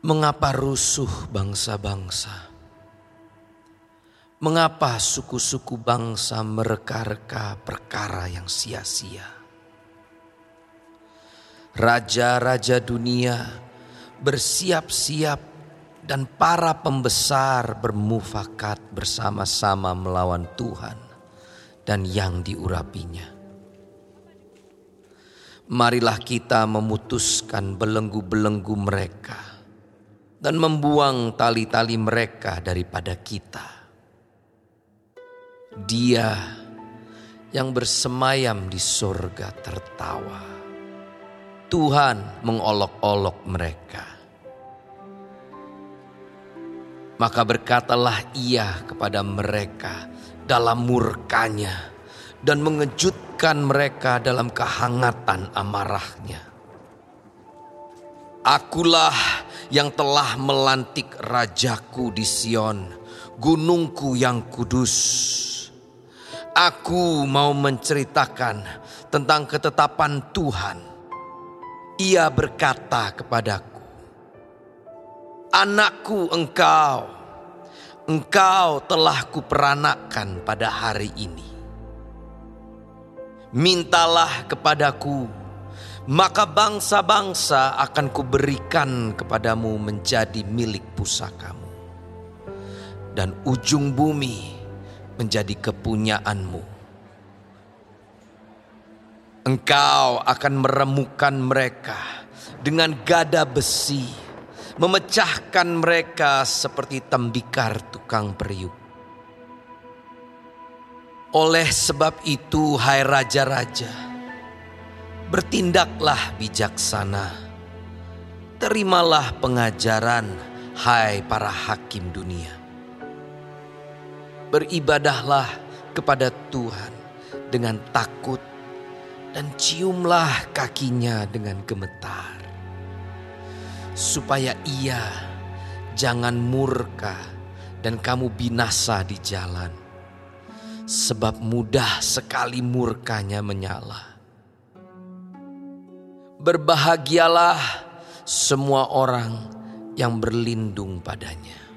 Mengapa rusuh bangsa-bangsa? Mengapa suku-suku bangsa mereka-reka perkara yang sia-sia? Raja-raja dunia bersiap-siap dan para pembesar bermufakat bersama-sama melawan Tuhan dan yang diurapinya. Marilah kita memutuskan belenggu-belenggu mereka dan membuang tali-tali mereka daripada kita. Dia yang bersemayam di surga tertawa. Tuhan mengolok-olok mereka. Maka berkatalah ia kepada mereka dalam murkanya dan mengejutkan mereka dalam kehangatan amarahnya. Akulah yang telah melantik rajaku di Sion, gunungku yang kudus. Aku mau menceritakan tentang ketetapan Tuhan. Ia berkata kepadaku, Anakku engkau, engkau telah kuperanakan pada hari ini. Mintalah kepadaku maka bangsa-bangsa akan kuberikan kepadamu menjadi milik pusakamu. Dan ujung bumi menjadi kepunyaanmu. Engkau akan meremukan mereka dengan gada besi, memecahkan mereka seperti tembikar tukang periuk. Oleh sebab itu, hai raja-raja, Bertindaklah bijaksana. Terimalah pengajaran, hai para hakim dunia. Beribadahlah kepada Tuhan dengan takut dan ciumlah kakinya dengan gemetar. Supaya ia jangan murka dan kamu binasa di jalan. Sebab mudah sekali murkanya menyala Berbahagialah semua orang yang berlindung padanya.